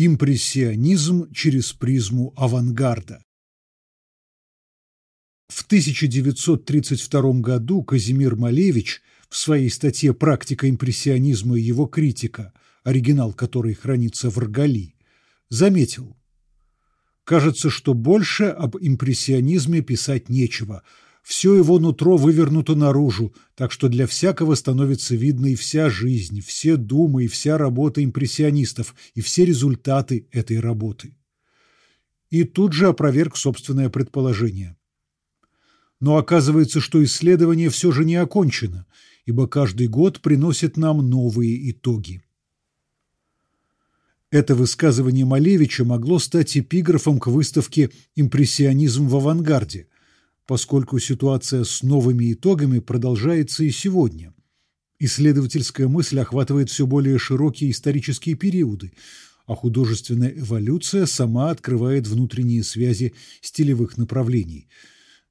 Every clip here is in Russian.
Импрессионизм через призму авангарда. В 1932 году Казимир Малевич в своей статье «Практика импрессионизма и его критика», оригинал которой хранится в Ргали, заметил «Кажется, что больше об импрессионизме писать нечего, все его нутро вывернуто наружу, так что для всякого становится видно и вся жизнь, все думы и вся работа импрессионистов, и все результаты этой работы. И тут же опроверг собственное предположение. Но оказывается, что исследование все же не окончено, ибо каждый год приносит нам новые итоги. Это высказывание Малевича могло стать эпиграфом к выставке «Импрессионизм в авангарде», поскольку ситуация с новыми итогами продолжается и сегодня. Исследовательская мысль охватывает все более широкие исторические периоды, а художественная эволюция сама открывает внутренние связи стилевых направлений –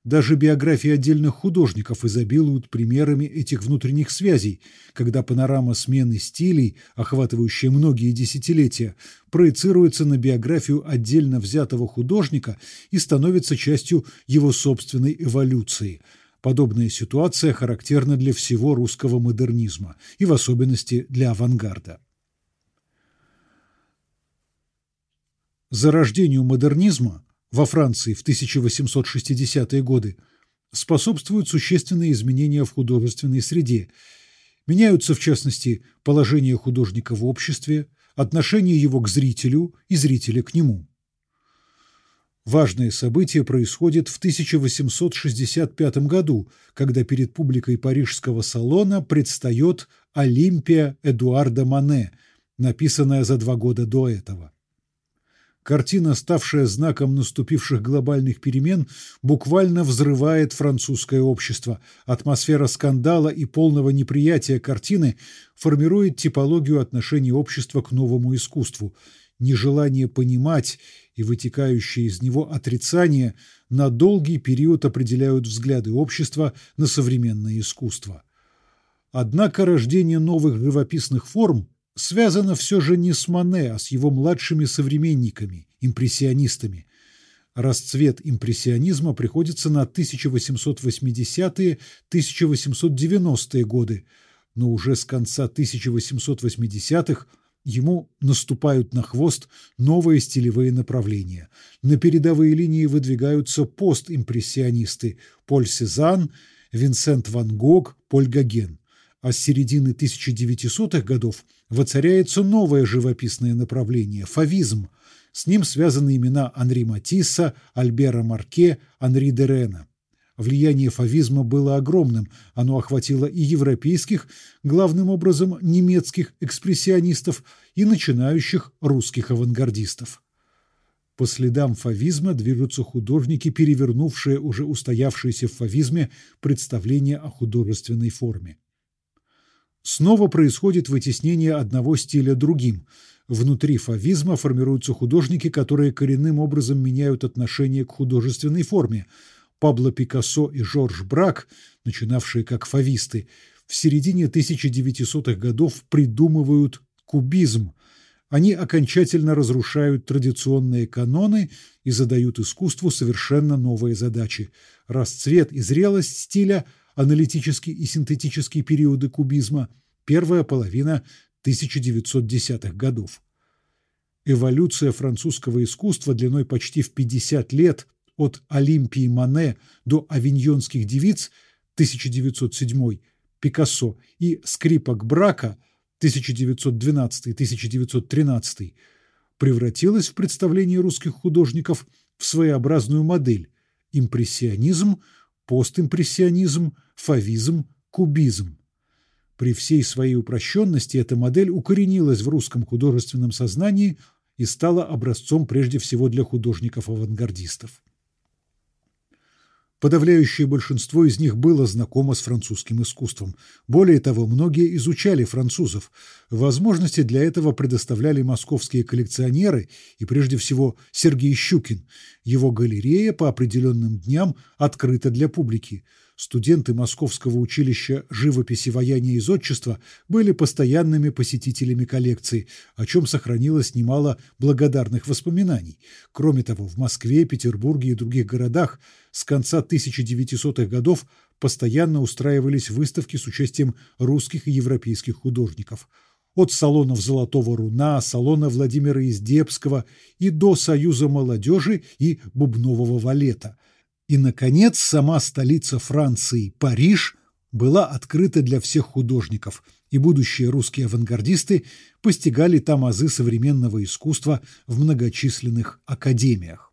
даже биографии отдельных художников изобилуют примерами этих внутренних связей, когда панорама смены стилей, охватывающая многие десятилетия, проецируется на биографию отдельно взятого художника и становится частью его собственной эволюции. Подобная ситуация характерна для всего русского модернизма и в особенности для авангарда. Зарождению модернизма во Франции в 1860-е годы способствуют существенные изменения в художественной среде. Меняются, в частности, положение художника в обществе, отношение его к зрителю и зрителя к нему. Важное событие происходит в 1865 году, когда перед публикой парижского салона предстает «Олимпия» Эдуарда Мане, написанная за два года до этого. Картина, ставшая знаком наступивших глобальных перемен, буквально взрывает французское общество. Атмосфера скандала и полного неприятия картины формирует типологию отношений общества к новому искусству. Нежелание понимать и вытекающее из него отрицание на долгий период определяют взгляды общества на современное искусство. Однако рождение новых живописных форм – связано все же не с Мане, а с его младшими современниками, импрессионистами. Расцвет импрессионизма приходится на 1880-1890-е годы, но уже с конца 1880-х ему наступают на хвост новые стилевые направления. На передовые линии выдвигаются постимпрессионисты Поль Сезанн, Винсент Ван Гог, Поль Гоген а с середины 1900-х годов воцаряется новое живописное направление – фавизм. С ним связаны имена Анри Матисса, Альбера Марке, Анри Дерена. Влияние фавизма было огромным, оно охватило и европейских, главным образом немецких экспрессионистов, и начинающих русских авангардистов. По следам фавизма движутся художники, перевернувшие уже устоявшиеся в фавизме представления о художественной форме. Снова происходит вытеснение одного стиля другим. Внутри фавизма формируются художники, которые коренным образом меняют отношение к художественной форме. Пабло Пикассо и Жорж Брак, начинавшие как фависты, в середине 1900-х годов придумывают кубизм. Они окончательно разрушают традиционные каноны и задают искусству совершенно новые задачи. Расцвет и зрелость стиля – аналитический и синтетический периоды кубизма, первая половина 1910-х годов. Эволюция французского искусства длиной почти в 50 лет от Олимпии Мане до авиньонских девиц 1907 Пикассо и скрипок брака 1912-1913 превратилась в представление русских художников в своеобразную модель – импрессионизм – постимпрессионизм, фавизм, кубизм. При всей своей упрощенности эта модель укоренилась в русском художественном сознании и стала образцом прежде всего для художников-авангардистов. Подавляющее большинство из них было знакомо с французским искусством. Более того, многие изучали французов. Возможности для этого предоставляли московские коллекционеры и прежде всего Сергей Щукин. Его галерея по определенным дням открыта для публики. Студенты Московского училища живописи, ваяния и зодчества были постоянными посетителями коллекции, о чем сохранилось немало благодарных воспоминаний. Кроме того, в Москве, Петербурге и других городах с конца 1900-х годов постоянно устраивались выставки с участием русских и европейских художников. От салонов «Золотого руна», салона Владимира Издебского и до Союза молодежи и бубнового валета – и, наконец, сама столица Франции, Париж, была открыта для всех художников, и будущие русские авангардисты постигали там азы современного искусства в многочисленных академиях.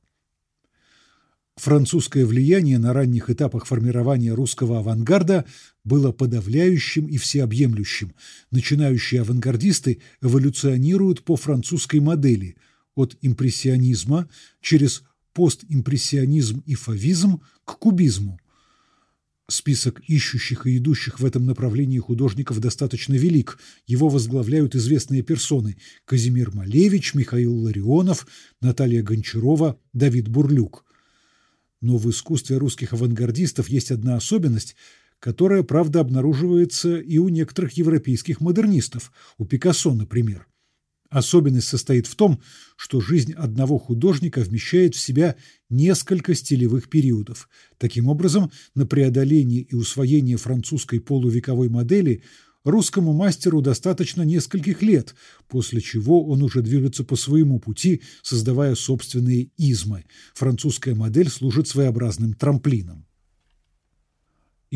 Французское влияние на ранних этапах формирования русского авангарда было подавляющим и всеобъемлющим. Начинающие авангардисты эволюционируют по французской модели от импрессионизма через постимпрессионизм и фавизм к кубизму. Список ищущих и идущих в этом направлении художников достаточно велик. Его возглавляют известные персоны – Казимир Малевич, Михаил Ларионов, Наталья Гончарова, Давид Бурлюк. Но в искусстве русских авангардистов есть одна особенность, которая, правда, обнаруживается и у некоторых европейских модернистов, у Пикассо, например. Особенность состоит в том, что жизнь одного художника вмещает в себя несколько стилевых периодов. Таким образом, на преодоление и усвоение французской полувековой модели русскому мастеру достаточно нескольких лет, после чего он уже движется по своему пути, создавая собственные измы. Французская модель служит своеобразным трамплином.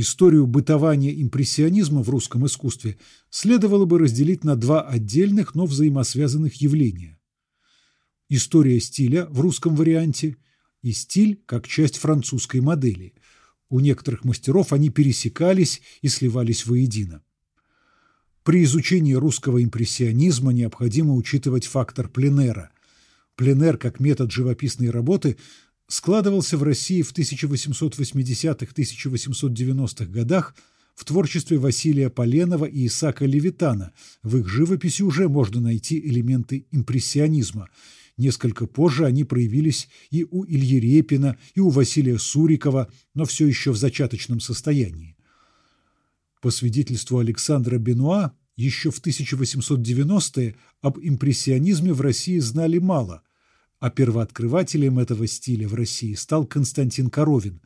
Историю бытования импрессионизма в русском искусстве следовало бы разделить на два отдельных, но взаимосвязанных явления. История стиля в русском варианте и стиль как часть французской модели. У некоторых мастеров они пересекались и сливались воедино. При изучении русского импрессионизма необходимо учитывать фактор пленера. Пленер как метод живописной работы складывался в России в 1880-1890-х годах в творчестве Василия Поленова и Исака Левитана. В их живописи уже можно найти элементы импрессионизма. Несколько позже они проявились и у Ильи Репина, и у Василия Сурикова, но все еще в зачаточном состоянии. По свидетельству Александра Бенуа, еще в 1890-е об импрессионизме в России знали мало – а первооткрывателем этого стиля в России стал Константин Коровин.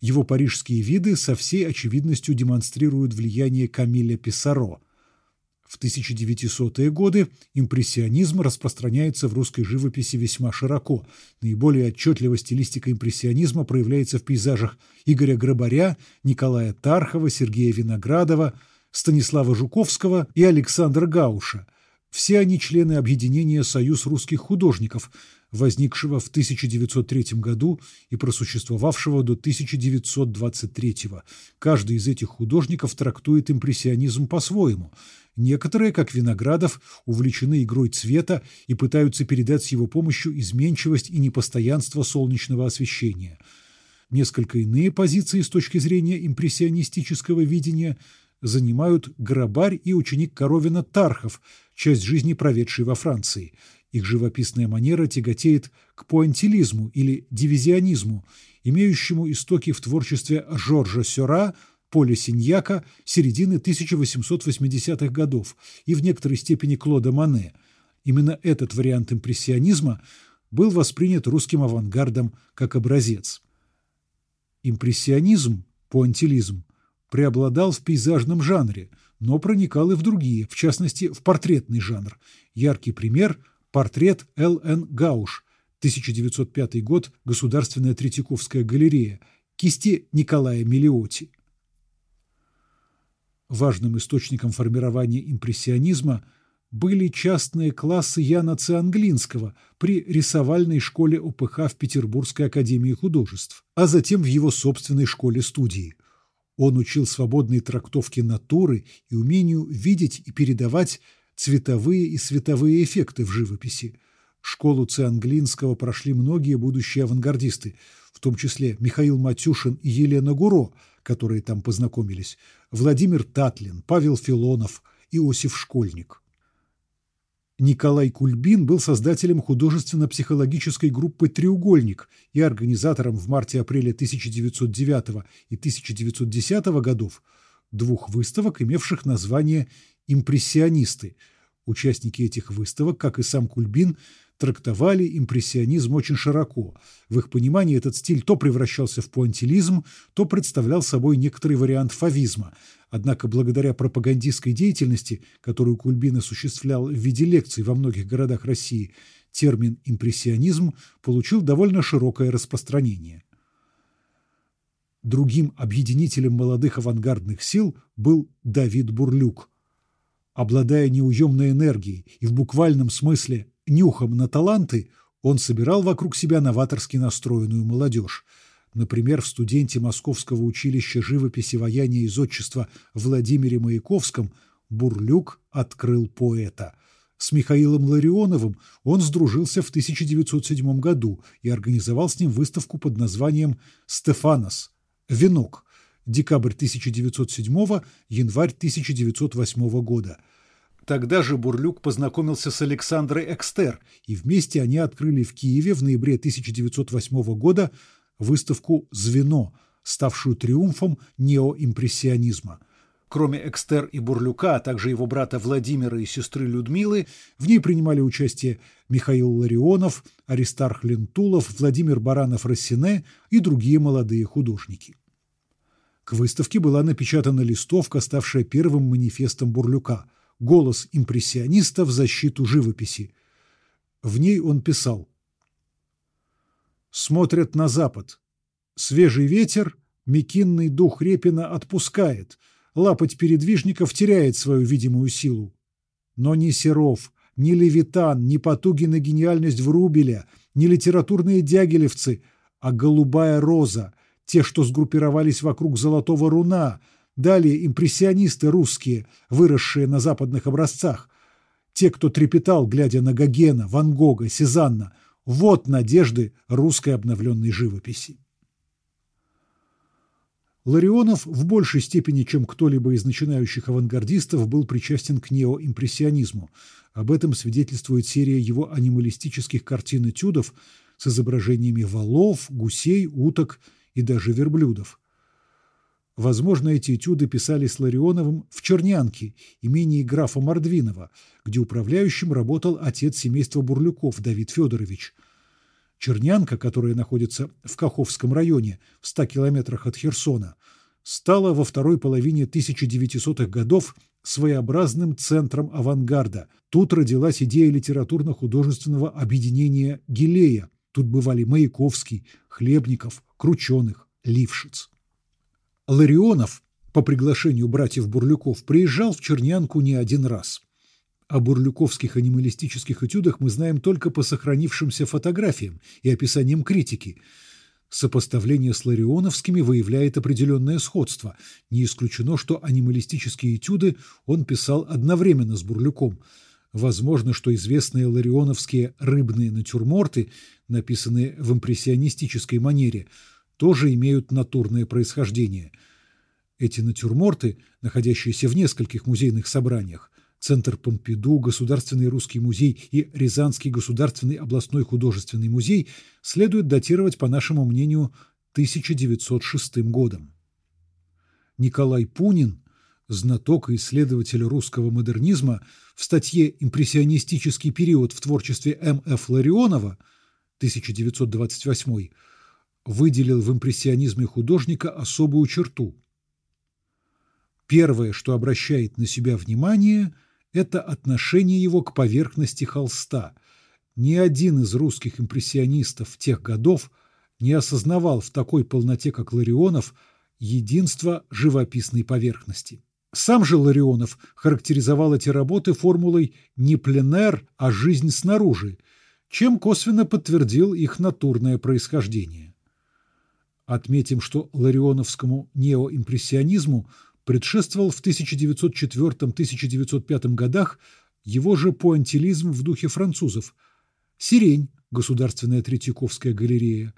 Его парижские виды со всей очевидностью демонстрируют влияние Камиля Писаро. В 1900-е годы импрессионизм распространяется в русской живописи весьма широко. Наиболее отчетливо стилистика импрессионизма проявляется в пейзажах Игоря Грабаря, Николая Тархова, Сергея Виноградова, Станислава Жуковского и Александра Гауша – все они члены объединения «Союз русских художников», возникшего в 1903 году и просуществовавшего до 1923. Каждый из этих художников трактует импрессионизм по-своему. Некоторые, как Виноградов, увлечены игрой цвета и пытаются передать с его помощью изменчивость и непостоянство солнечного освещения. Несколько иные позиции с точки зрения импрессионистического видения – занимают Грабарь и ученик Коровина Тархов, часть жизни проведший во Франции. Их живописная манера тяготеет к пуантилизму или дивизионизму, имеющему истоки в творчестве Жоржа Сёра, Поля Синьяка середины 1880-х годов и в некоторой степени Клода Мане. Именно этот вариант импрессионизма был воспринят русским авангардом как образец. Импрессионизм, пуантилизм, преобладал в пейзажном жанре, но проникал и в другие, в частности, в портретный жанр. Яркий пример – портрет Л.Н. Гауш, 1905 год, Государственная Третьяковская галерея, кисти Николая Мелиоти. Важным источником формирования импрессионизма были частные классы Яна Цианглинского при рисовальной школе ОПХ в Петербургской академии художеств, а затем в его собственной школе-студии – он учил свободной трактовке натуры и умению видеть и передавать цветовые и световые эффекты в живописи. Школу Цианглинского прошли многие будущие авангардисты, в том числе Михаил Матюшин и Елена Гуро, которые там познакомились, Владимир Татлин, Павел Филонов, Иосиф Школьник. Николай Кульбин был создателем художественно-психологической группы «Треугольник» и организатором в марте-апреле 1909 и 1910 годов двух выставок, имевших название «Импрессионисты». Участники этих выставок, как и сам Кульбин, трактовали импрессионизм очень широко. В их понимании этот стиль то превращался в пуантилизм, то представлял собой некоторый вариант фавизма. Однако благодаря пропагандистской деятельности, которую Кульбин осуществлял в виде лекций во многих городах России, термин «импрессионизм» получил довольно широкое распространение. Другим объединителем молодых авангардных сил был Давид Бурлюк. Обладая неуемной энергией и в буквальном смысле нюхом на таланты он собирал вокруг себя новаторски настроенную молодежь. Например, в студенте Московского училища живописи, ваяния и зодчества Владимире Маяковском Бурлюк открыл поэта. С Михаилом Ларионовым он сдружился в 1907 году и организовал с ним выставку под названием «Стефанос. Венок. Декабрь 1907 январь 1908 года». Тогда же Бурлюк познакомился с Александрой Экстер, и вместе они открыли в Киеве в ноябре 1908 года выставку «Звено», ставшую триумфом неоимпрессионизма. Кроме Экстер и Бурлюка, а также его брата Владимира и сестры Людмилы, в ней принимали участие Михаил Ларионов, Аристарх Лентулов, Владимир Баранов-Рассене и другие молодые художники. К выставке была напечатана листовка, ставшая первым манифестом Бурлюка – голос импрессиониста в защиту живописи. В ней он писал «Смотрят на запад. Свежий ветер, мекинный дух Репина отпускает, лапоть передвижников теряет свою видимую силу. Но ни Серов, ни Левитан, ни потуги на гениальность Врубеля, ни литературные дягилевцы, а голубая роза, те, что сгруппировались вокруг золотого руна – Далее импрессионисты русские, выросшие на западных образцах. Те, кто трепетал, глядя на Гогена, Ван Гога, Сезанна. Вот надежды русской обновленной живописи. Ларионов в большей степени, чем кто-либо из начинающих авангардистов, был причастен к неоимпрессионизму. Об этом свидетельствует серия его анималистических картин-этюдов с изображениями валов, гусей, уток и даже верблюдов. Возможно, эти этюды писали с Ларионовым в Чернянке, имении графа Мордвинова, где управляющим работал отец семейства Бурлюков Давид Федорович. Чернянка, которая находится в Каховском районе, в 100 километрах от Херсона, стала во второй половине 1900-х годов своеобразным центром авангарда. Тут родилась идея литературно-художественного объединения Гилея. Тут бывали Маяковский, Хлебников, Крученых, Лившиц. Ларионов по приглашению братьев Бурлюков приезжал в Чернянку не один раз. О бурлюковских анималистических этюдах мы знаем только по сохранившимся фотографиям и описаниям критики. Сопоставление с ларионовскими выявляет определенное сходство. Не исключено, что анималистические этюды он писал одновременно с Бурлюком. Возможно, что известные ларионовские рыбные натюрморты, написанные в импрессионистической манере – тоже имеют натурное происхождение. Эти натюрморты, находящиеся в нескольких музейных собраниях, Центр Помпиду, Государственный русский музей и Рязанский государственный областной художественный музей следует датировать, по нашему мнению, 1906 годом. Николай Пунин, знаток и исследователь русского модернизма, в статье «Импрессионистический период в творчестве М.Ф. Ларионова» 1928 выделил в импрессионизме художника особую черту. Первое, что обращает на себя внимание, это отношение его к поверхности холста. Ни один из русских импрессионистов тех годов не осознавал в такой полноте, как Ларионов, единства живописной поверхности. Сам же Ларионов характеризовал эти работы формулой не пленер, а жизнь снаружи, чем косвенно подтвердил их натурное происхождение. Отметим, что ларионовскому неоимпрессионизму предшествовал в 1904-1905 годах его же пуантилизм в духе французов, «Сирень» – Государственная Третьяковская галерея.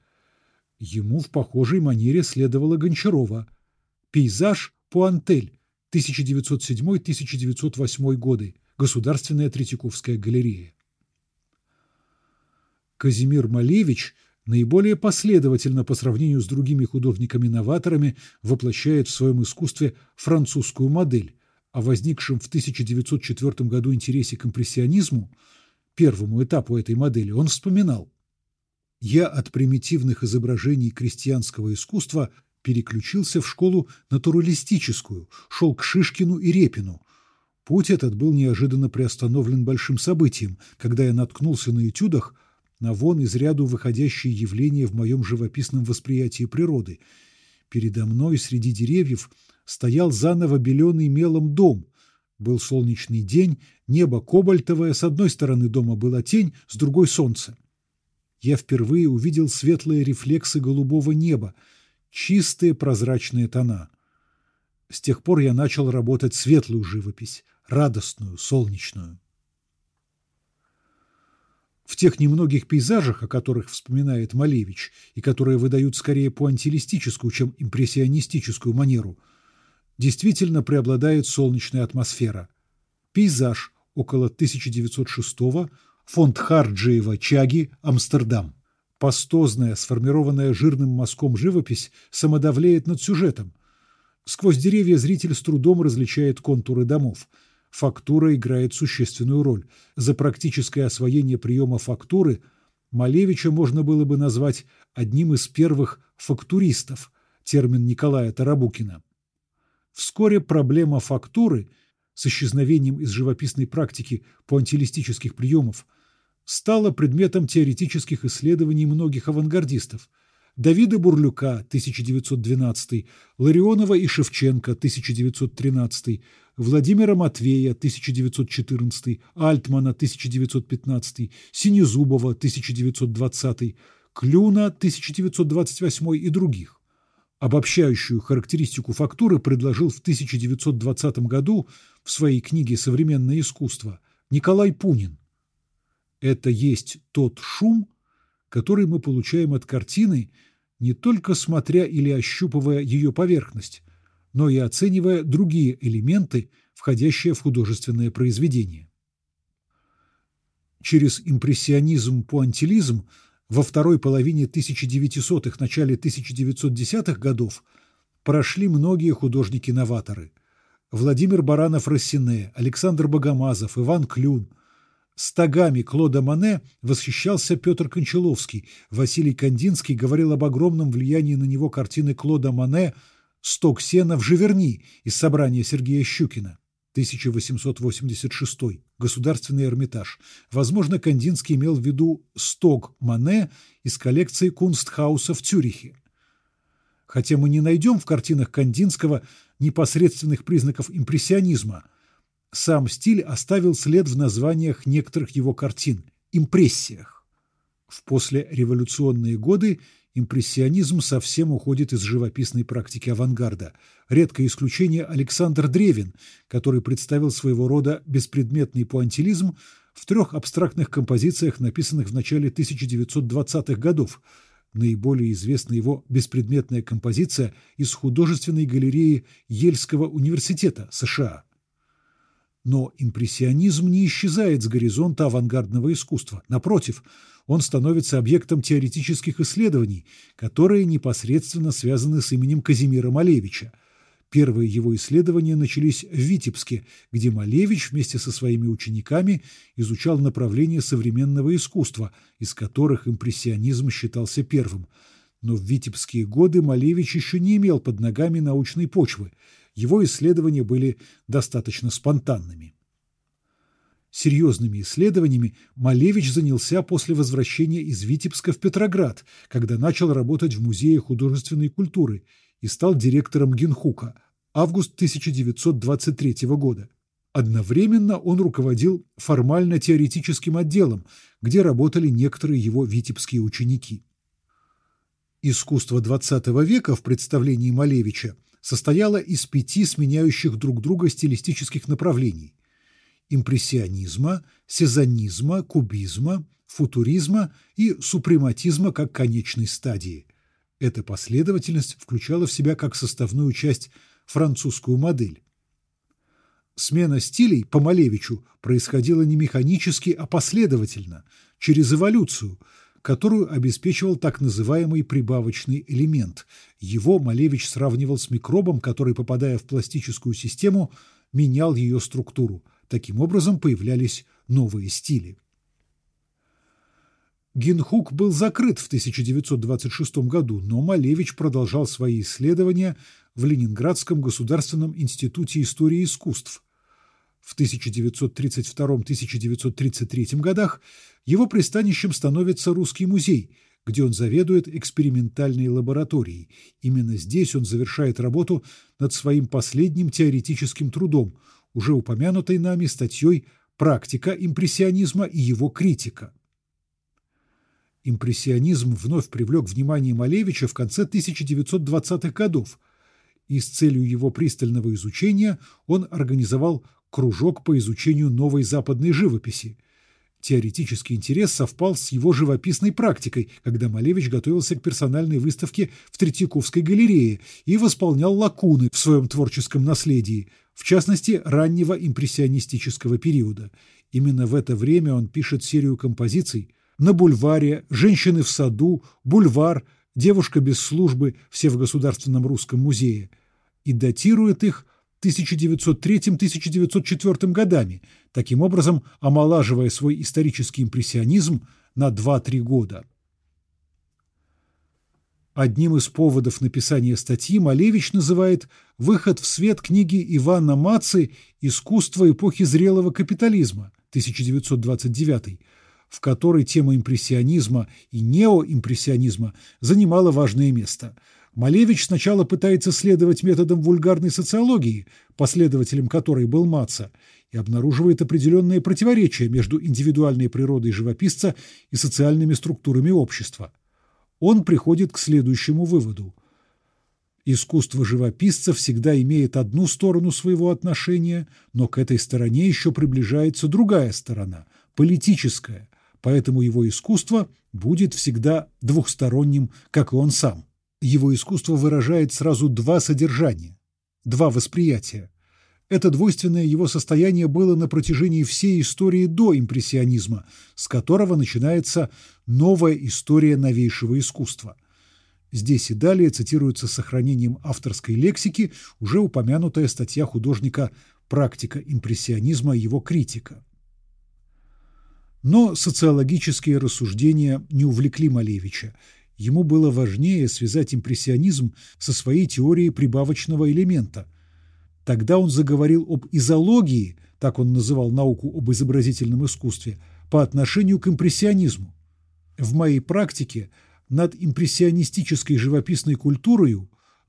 Ему в похожей манере следовала Гончарова. «Пейзаж Пуантель» 1907-1908 годы, Государственная Третьяковская галерея. Казимир Малевич наиболее последовательно по сравнению с другими художниками-новаторами воплощает в своем искусстве французскую модель, о возникшем в 1904 году интересе к импрессионизму, первому этапу этой модели, он вспоминал «Я от примитивных изображений крестьянского искусства – переключился в школу натуралистическую, шел к Шишкину и Репину. Путь этот был неожиданно приостановлен большим событием, когда я наткнулся на этюдах на вон из ряду выходящие явления в моем живописном восприятии природы. Передо мной среди деревьев стоял заново беленый мелом дом. Был солнечный день, небо кобальтовое, с одной стороны дома была тень, с другой — солнце. Я впервые увидел светлые рефлексы голубого неба, чистые прозрачные тона. С тех пор я начал работать светлую живопись, радостную, солнечную. В тех немногих пейзажах, о которых вспоминает Малевич, и которые выдают скорее пуантилистическую, чем импрессионистическую манеру, действительно преобладает солнечная атмосфера. Пейзаж около 1906 фонд Харджиева «Чаги», Амстердам. Пастозная, сформированная жирным мазком живопись самодавлеет над сюжетом. Сквозь деревья зритель с трудом различает контуры домов. Фактура играет существенную роль. За практическое освоение приема фактуры Малевича можно было бы назвать одним из первых фактуристов, термин Николая Тарабукина. Вскоре проблема фактуры с исчезновением из живописной практики пуантилистических приемов – стала предметом теоретических исследований многих авангардистов. Давида Бурлюка, 1912, Ларионова и Шевченко, 1913, Владимира Матвея, 1914, Альтмана, 1915, Синезубова, 1920, Клюна, 1928 и других. Обобщающую характеристику фактуры предложил в 1920 году в своей книге «Современное искусство» Николай Пунин. Это есть тот шум, который мы получаем от картины, не только смотря или ощупывая ее поверхность, но и оценивая другие элементы, входящие в художественное произведение. Через импрессионизм-пуантилизм во второй половине 1900-х, начале 1910-х годов прошли многие художники-новаторы. Владимир Баранов-Рассине, Александр Богомазов, Иван Клюн, Стогами Клода Мане восхищался Петр Кончаловский. Василий Кандинский говорил об огромном влиянии на него картины Клода Мане «Сток сена в Живерни» из собрания Сергея Щукина. 1886. Государственный Эрмитаж. Возможно, Кандинский имел в виду сток Мане из коллекции Кунстхауса в Цюрихе. Хотя мы не найдем в картинах Кандинского непосредственных признаков импрессионизма – сам стиль оставил след в названиях некоторых его картин – импрессиях. В послереволюционные годы импрессионизм совсем уходит из живописной практики авангарда. Редкое исключение Александр Древин, который представил своего рода беспредметный пуантилизм в трех абстрактных композициях, написанных в начале 1920-х годов. Наиболее известна его беспредметная композиция из художественной галереи Ельского университета США – но импрессионизм не исчезает с горизонта авангардного искусства. Напротив, он становится объектом теоретических исследований, которые непосредственно связаны с именем Казимира Малевича. Первые его исследования начались в Витебске, где Малевич вместе со своими учениками изучал направления современного искусства, из которых импрессионизм считался первым. Но в витебские годы Малевич еще не имел под ногами научной почвы – его исследования были достаточно спонтанными. Серьезными исследованиями Малевич занялся после возвращения из Витебска в Петроград, когда начал работать в Музее художественной культуры и стал директором Генхука август 1923 года. Одновременно он руководил формально-теоретическим отделом, где работали некоторые его витебские ученики. Искусство XX века в представлении Малевича состояла из пяти сменяющих друг друга стилистических направлений – импрессионизма, сезонизма, кубизма, футуризма и супрематизма как конечной стадии. Эта последовательность включала в себя как составную часть французскую модель. Смена стилей по Малевичу происходила не механически, а последовательно, через эволюцию, которую обеспечивал так называемый прибавочный элемент. Его Малевич сравнивал с микробом, который, попадая в пластическую систему, менял ее структуру. Таким образом появлялись новые стили. Гинхук был закрыт в 1926 году, но Малевич продолжал свои исследования в Ленинградском государственном институте истории искусств. В 1932-1933 годах его пристанищем становится Русский музей, где он заведует экспериментальной лабораторией. Именно здесь он завершает работу над своим последним теоретическим трудом, уже упомянутой нами статьей «Практика импрессионизма и его критика». Импрессионизм вновь привлек внимание Малевича в конце 1920-х годов, и с целью его пристального изучения он организовал кружок по изучению новой западной живописи. Теоретический интерес совпал с его живописной практикой, когда Малевич готовился к персональной выставке в Третьяковской галерее и восполнял лакуны в своем творческом наследии, в частности, раннего импрессионистического периода. Именно в это время он пишет серию композиций, на бульваре, женщины в саду, бульвар, девушка без службы, все в Государственном русском музее, и датирует их 1903-1904 годами, таким образом омолаживая свой исторический импрессионизм на 2-3 года. Одним из поводов написания статьи Малевич называет выход в свет книги Ивана Мацы «Искусство эпохи зрелого капитализма» 1929 в которой тема импрессионизма и неоимпрессионизма занимала важное место. Малевич сначала пытается следовать методам вульгарной социологии, последователем которой был Маца, и обнаруживает определенные противоречия между индивидуальной природой живописца и социальными структурами общества. Он приходит к следующему выводу. Искусство живописца всегда имеет одну сторону своего отношения, но к этой стороне еще приближается другая сторона – политическая, поэтому его искусство будет всегда двухсторонним, как и он сам. Его искусство выражает сразу два содержания, два восприятия. Это двойственное его состояние было на протяжении всей истории до импрессионизма, с которого начинается новая история новейшего искусства. Здесь и далее цитируется сохранением авторской лексики уже упомянутая статья художника «Практика импрессионизма и его критика». Но социологические рассуждения не увлекли Малевича. Ему было важнее связать импрессионизм со своей теорией прибавочного элемента. Тогда он заговорил об изологии, так он называл науку об изобразительном искусстве, по отношению к импрессионизму. В моей практике над импрессионистической живописной культурой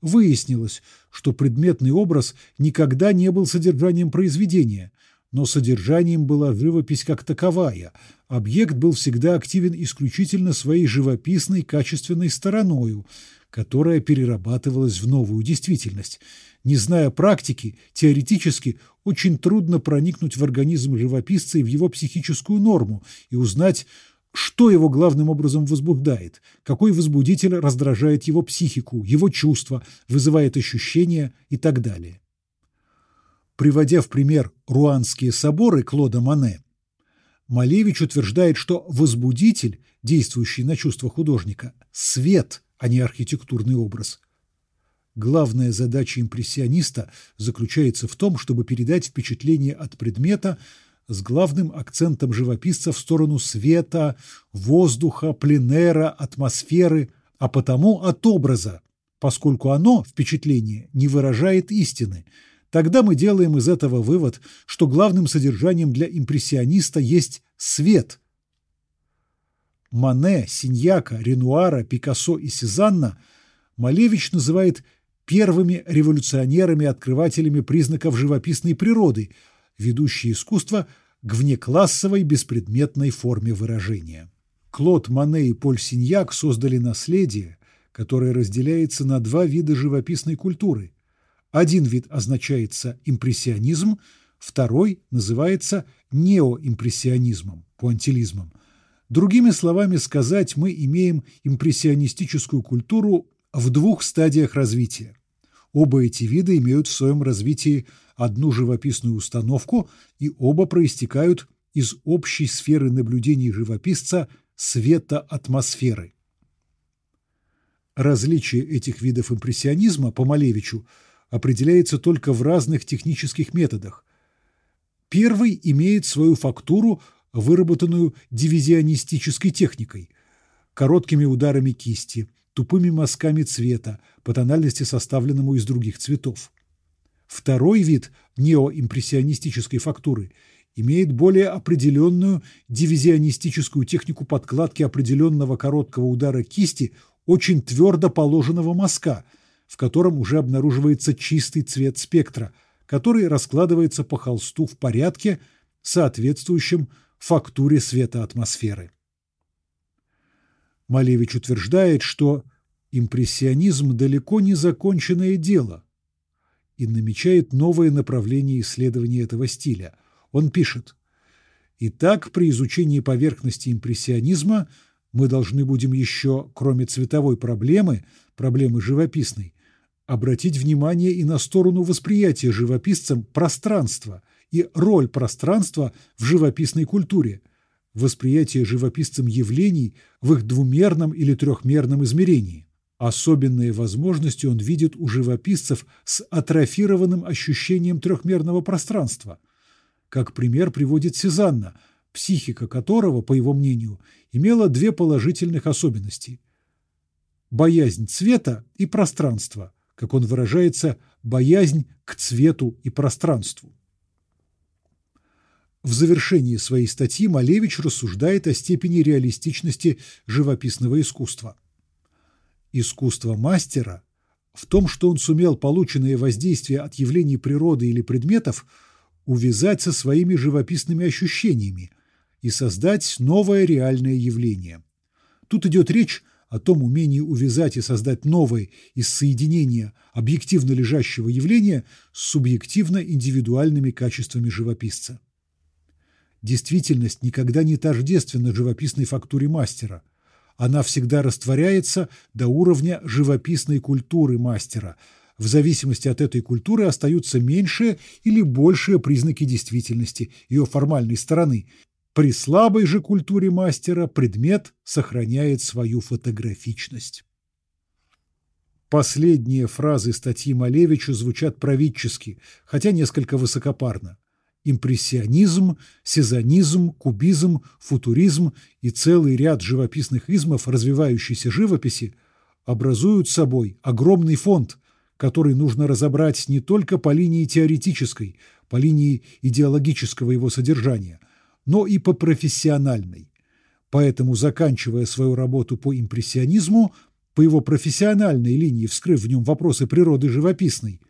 выяснилось, что предметный образ никогда не был содержанием произведения, но содержанием была живопись как таковая. Объект был всегда активен исключительно своей живописной качественной стороною, которая перерабатывалась в новую действительность. Не зная практики, теоретически очень трудно проникнуть в организм живописца и в его психическую норму и узнать, что его главным образом возбуждает, какой возбудитель раздражает его психику, его чувства, вызывает ощущения и так далее. Приводя в пример руанские соборы Клода Мане, Малевич утверждает, что возбудитель, действующий на чувства художника, свет, а не архитектурный образ. Главная задача импрессиониста заключается в том, чтобы передать впечатление от предмета с главным акцентом живописца в сторону света, воздуха, пленера, атмосферы, а потому от образа, поскольку оно, впечатление, не выражает истины – Тогда мы делаем из этого вывод, что главным содержанием для импрессиониста есть свет. Мане, Синьяка, Ренуара, Пикассо и Сезанна Малевич называет первыми революционерами-открывателями признаков живописной природы, ведущие искусство к внеклассовой беспредметной форме выражения. Клод Мане и Поль Синьяк создали наследие, которое разделяется на два вида живописной культуры – один вид означается импрессионизм, второй называется неоимпрессионизмом, пуантилизмом. Другими словами сказать, мы имеем импрессионистическую культуру в двух стадиях развития. Оба эти вида имеют в своем развитии одну живописную установку, и оба проистекают из общей сферы наблюдений живописца света атмосферы. Различие этих видов импрессионизма по Малевичу определяется только в разных технических методах. Первый имеет свою фактуру, выработанную дивизионистической техникой, короткими ударами кисти, тупыми мазками цвета, по тональности составленному из других цветов. Второй вид неоимпрессионистической фактуры имеет более определенную дивизионистическую технику подкладки определенного короткого удара кисти очень твердо положенного мазка, в котором уже обнаруживается чистый цвет спектра, который раскладывается по холсту в порядке, соответствующем фактуре света атмосферы. Малевич утверждает, что импрессионизм далеко не законченное дело и намечает новое направление исследования этого стиля. Он пишет «Итак, при изучении поверхности импрессионизма мы должны будем еще, кроме цветовой проблемы, проблемы живописной, обратить внимание и на сторону восприятия живописцем пространства и роль пространства в живописной культуре – восприятие живописцем явлений в их двумерном или трехмерном измерении. Особенные возможности он видит у живописцев с атрофированным ощущением трехмерного пространства. Как пример приводит Сезанна, психика которого, по его мнению, имела две положительных особенности – боязнь цвета и пространства, как он выражается, боязнь к цвету и пространству. В завершении своей статьи Малевич рассуждает о степени реалистичности живописного искусства. Искусство мастера в том, что он сумел полученные воздействия от явлений природы или предметов увязать со своими живописными ощущениями и создать новое реальное явление. Тут идет речь о том умении увязать и создать новое из соединения объективно лежащего явления с субъективно-индивидуальными качествами живописца. Действительность никогда не тождественна живописной фактуре мастера. Она всегда растворяется до уровня живописной культуры мастера. В зависимости от этой культуры остаются меньшие или большие признаки действительности, ее формальной стороны. При слабой же культуре мастера предмет сохраняет свою фотографичность. Последние фразы статьи Малевича звучат правительски, хотя несколько высокопарно импрессионизм, сезонизм, кубизм, футуризм и целый ряд живописных измов развивающейся живописи образуют собой огромный фонд, который нужно разобрать не только по линии теоретической, по линии идеологического его содержания, но и по профессиональной. Поэтому, заканчивая свою работу по импрессионизму, по его профессиональной линии, вскрыв в нем вопросы природы живописной,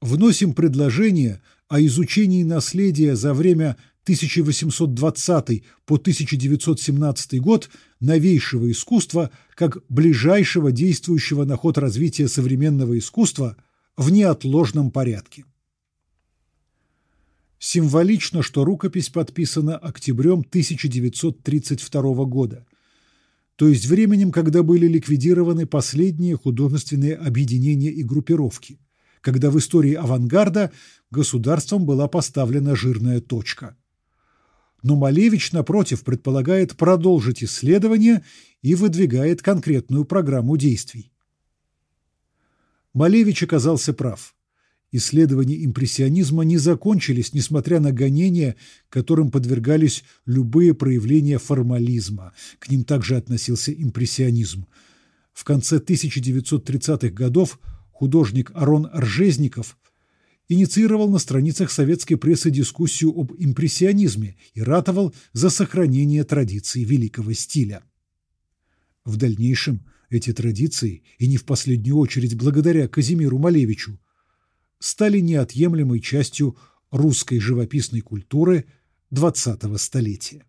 вносим предложение о изучении наследия за время 1820 по 1917 год новейшего искусства как ближайшего действующего на ход развития современного искусства в неотложном порядке. Символично, что рукопись подписана октябрем 1932 года, то есть временем, когда были ликвидированы последние художественные объединения и группировки когда в истории авангарда государством была поставлена жирная точка. Но Малевич, напротив, предполагает продолжить исследование и выдвигает конкретную программу действий. Малевич оказался прав. Исследования импрессионизма не закончились, несмотря на гонения, которым подвергались любые проявления формализма. К ним также относился импрессионизм. В конце 1930-х годов художник Арон Ржезников инициировал на страницах советской прессы дискуссию об импрессионизме и ратовал за сохранение традиций великого стиля. В дальнейшем эти традиции, и не в последнюю очередь благодаря Казимиру Малевичу, стали неотъемлемой частью русской живописной культуры XX столетия.